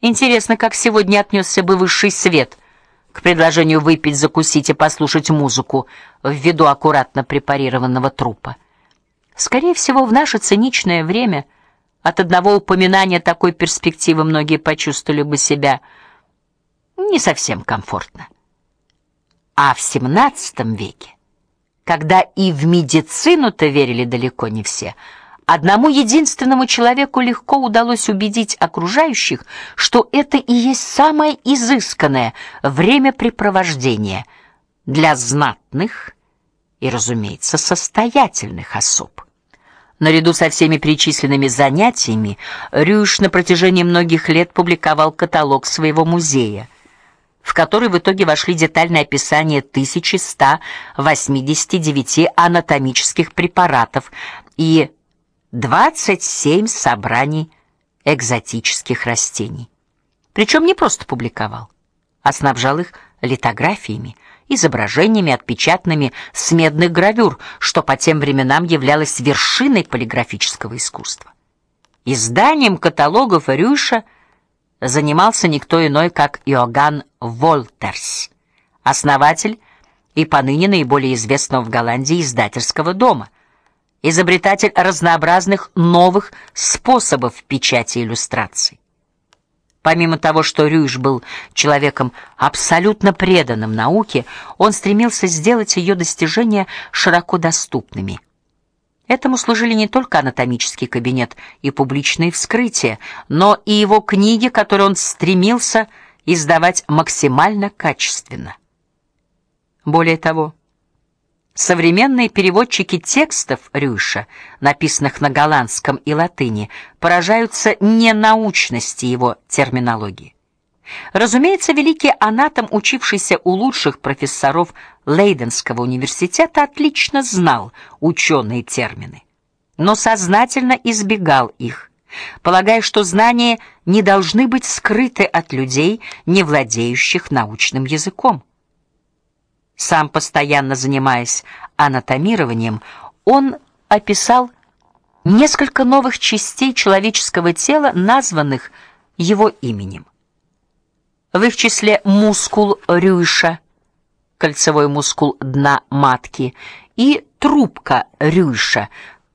Интересно, как сегодня отнесся бы высший свет к предложению выпить, закусить и послушать музыку в виду аккуратно препарированного трупа. Скорее всего, в наше циничное время от одного упоминания такой перспективы многие почувствовали бы себя не совсем комфортно. А в XVII веке, когда и в медицину-то верили далеко не все, Одному единственному человеку легко удалось убедить окружающих, что это и есть самое изысканное времяпрепровождение для знатных и, разумеется, состоятельных особ. Наряду со всеми перечисленными занятиями Рюш на протяжении многих лет публиковал каталог своего музея, в который в итоге вошли детальное описание 1189 анатомических препаратов и 27 собраний экзотических растений. Причем не просто публиковал, а снабжал их литографиями, изображениями, отпечатанными с медных гравюр, что по тем временам являлось вершиной полиграфического искусства. Изданием каталогов Рюша занимался никто иной, как Иоганн Волтерс, основатель и поныне наиболее известного в Голландии издательского дома – изобретатель разнообразных новых способов печати иллюстраций. Помимо того, что Рюш был человеком абсолютно преданным науке, он стремился сделать ее достижения широко доступными. Этому служили не только анатомический кабинет и публичные вскрытия, но и его книги, которые он стремился издавать максимально качественно. Более того, Современные переводчики текстов Рюша, написанных на голландском и латыни, поражаются ненаучности его терминологии. Разумеется, великий анатом, учившийся у лучших профессоров Лейденского университета, отлично знал ученые термины, но сознательно избегал их, полагая, что знания не должны быть скрыты от людей, не владеющих научным языком. Сам постоянно занимаясь анатомированием, он описал несколько новых частей человеческого тела, названных его именем. В их числе мускул Рюйша, кольцевой мускул дна матки, и трубка Рюйша,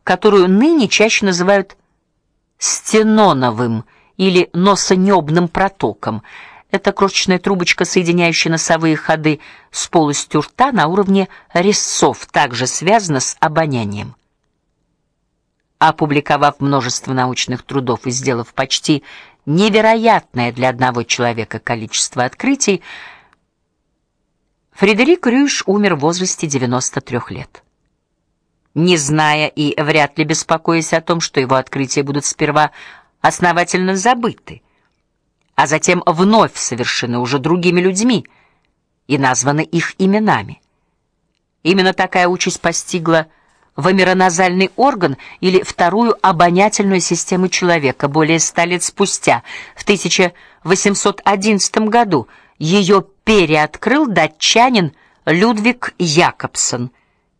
которую ныне чаще называют стеноновым или носонебным протоком. Это крошечная трубочка, соединяющая носовые ходы с полостью рта на уровне резцов, также связана с обонянием. Опубликовав множество научных трудов и сделав почти невероятное для одного человека количество открытий, Фредерик Рюш умер в возрасте 93 лет. Не зная и вряд ли беспокоясь о том, что его открытия будут сперва основательно забыты, а затем вновь совершены уже другими людьми и названы их именами. Именно такая участь постигла вомероназальный орган или вторую обонятельную систему человека более ста лет спустя, в 1811 году. Ее переоткрыл датчанин Людвиг Якобсон.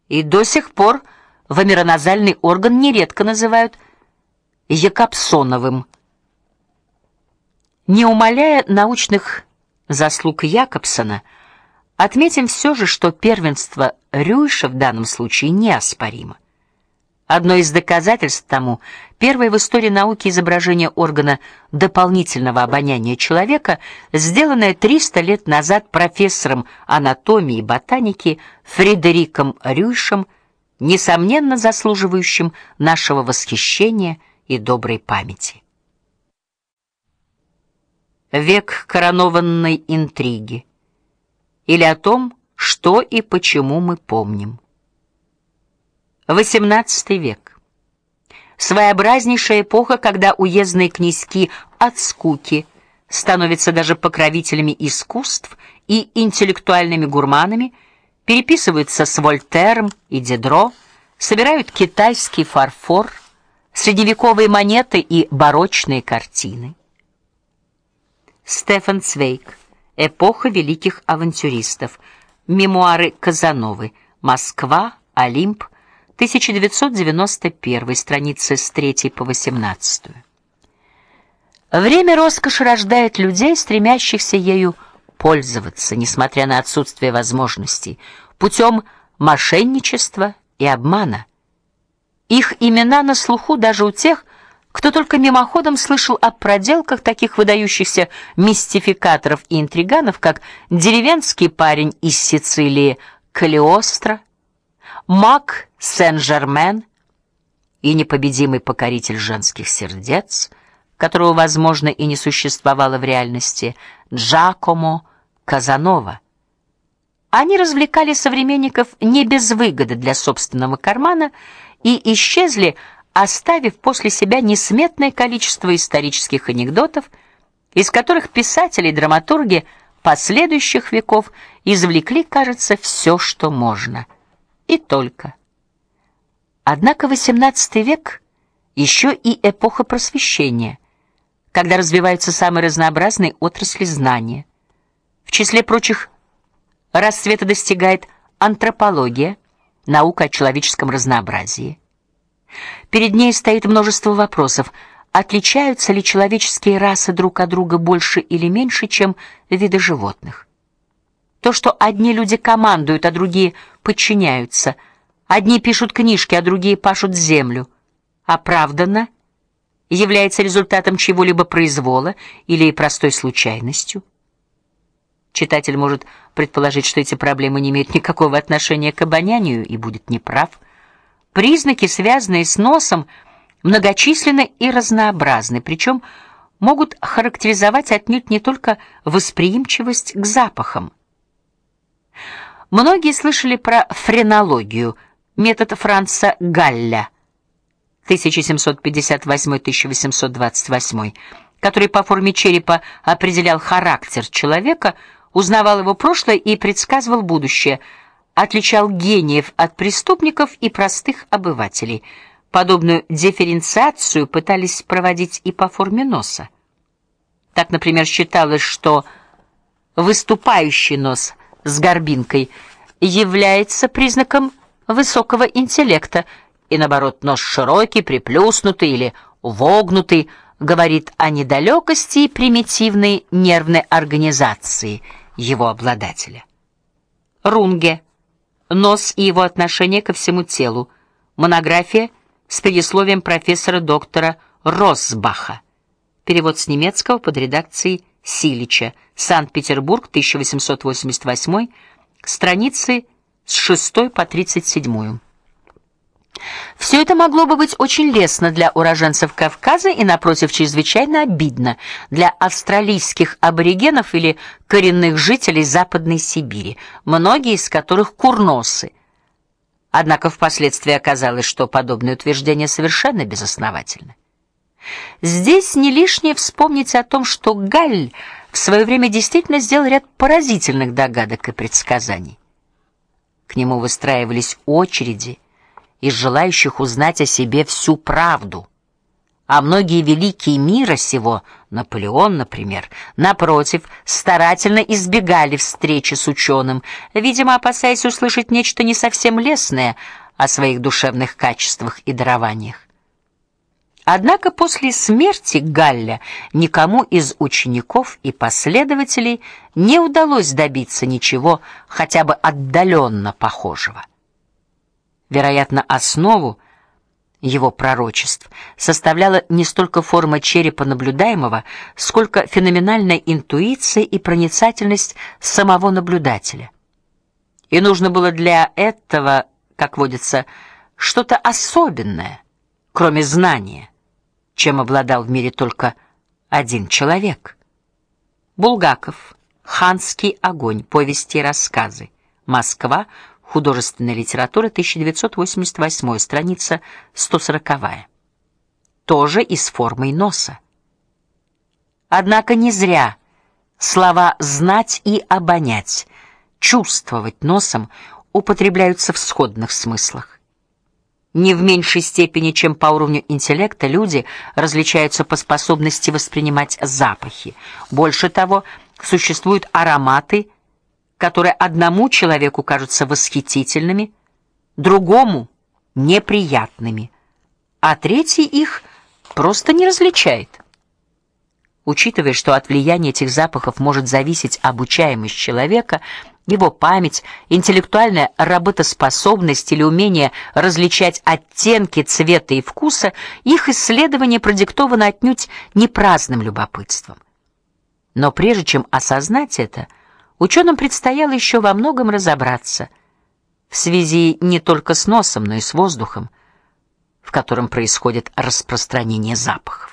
И до сих пор вомероназальный орган нередко называют Якобсоновым. Не умаляя научных заслуг Якобсона, отметим все же, что первенство Рюйша в данном случае неоспоримо. Одно из доказательств тому первое в истории науки изображение органа дополнительного обоняния человека, сделанное 300 лет назад профессором анатомии и ботаники Фредериком Рюйшем, несомненно заслуживающим нашего восхищения и доброй памяти век коронованной интриги, или о том, что и почему мы помним. XVIII век. Своеобразнейшая эпоха, когда уездные князьки от скуки становятся даже покровителями искусств и интеллектуальными гурманами, переписываются с Вольтером и Дидро, собирают китайский фарфор, средневековые монеты и барочные картины. Стефан Цвейк. Эпоха великих авантюристов. Мемуары Казановы. Москва, Олимп, 1991, страницы с 3 по 18. Время роскоши рождает людей, стремящихся ею пользоваться, несмотря на отсутствие возможностей, путем мошенничества и обмана. Их имена на слуху даже у тех, кто только мимоходом слышал о проделках таких выдающихся мистификаторов и интриганов, как деревенский парень из Сицилии Калиостро, Мак Сен-Жермен и непобедимый покоритель женских сердец, которого, возможно, и не существовало в реальности, Джакомо Казанова. Они развлекали современников не без выгоды для собственного кармана и исчезли, оставив после себя несметное количество исторических анекдотов, из которых писатели и драматурги последующих веков извлекли, кажется, все, что можно. И только. Однако XVIII век еще и эпоха просвещения, когда развиваются самые разнообразные отрасли знания. В числе прочих расцвета достигает антропология, наука о человеческом разнообразии. Перед ней стоит множество вопросов: отличаются ли человеческие расы друг от друга больше или меньше, чем виды животных? То, что одни люди командуют, а другие подчиняются, одни пишут книжки, а другие пашут землю, оправданно является результатом чего-либо произвола или простой случайностью. Читатель может предположить, что эти проблемы не имеют никакого отношения к обонянию и будет неправ. Признаки, связанные с носом, многочисленны и разнообразны, причем могут характеризовать отнюдь не только восприимчивость к запахам. Многие слышали про френологию, метод Франца Галля 1758-1828, который по форме черепа определял характер человека, узнавал его прошлое и предсказывал будущее, отличал гениев от преступников и простых обывателей. Подобную дифференциацию пытались проводить и по форме носа. Так, например, считалось, что выступающий нос с горбинкой является признаком высокого интеллекта, и наоборот, нос широкий, приплюснутый или вогнутый говорит о недалекости и примитивной нервной организации его обладателя. Рунге. Нос и его отношение ко всему телу. Монография с предисловием профессора доктора Росбаха. Перевод с немецкого под редакцией Силича. Санкт-Петербург, 1888, страницы с 6 по 37. Все это могло бы быть очень лестно для уроженцев Кавказа и напротив чрезвычайно обидно для австралийских аборигенов или коренных жителей Западной Сибири, многие из которых курносы. Однако впоследствии оказалось, что подобное утверждение совершенно безосновательно. Здесь не лишнее вспомнить о том, что Галь в свое время действительно сделал ряд поразительных догадок и предсказаний. К нему выстраивались очереди из желающих узнать о себе всю правду. А многие великие мира сего, Наполеон, например, напротив, старательно избегали встречи с ученым, видимо, опасаясь услышать нечто не совсем лестное о своих душевных качествах и дарованиях. Однако после смерти Галля никому из учеников и последователей не удалось добиться ничего хотя бы отдаленно похожего. Вероятно, основу его пророчеств составляла не столько форма черепа наблюдаемого, сколько феноменальная интуиция и проницательность самого наблюдателя. И нужно было для этого, как водится, что-то особенное, кроме знания, чем обладал в мире только один человек. Булгаков. Ханский огонь. Повести и рассказы. Москва. Художественная литература, 1988, страница 140. Тоже и с формой носа. Однако не зря слова знать и обонять, чувствовать носом употребляются в сходных смыслах. Не в меньшей степени, чем по уровню интеллекта, люди различаются по способности воспринимать запахи. Больше того, существуют ароматы, которые одному человеку кажутся восхитительными, другому неприятными, а третий их просто не различает. Учитывая, что от влияния этих запахов может зависеть обучаемость человека, его память, интеллектуальная работоспособность или умение различать оттенки цвета и вкуса, их исследование продиктовано отнюдь не праздным любопытством. Но прежде чем осознать это, ученым предстояло еще во многом разобраться в связи не только с носом, но и с воздухом, в котором происходит распространение запахов.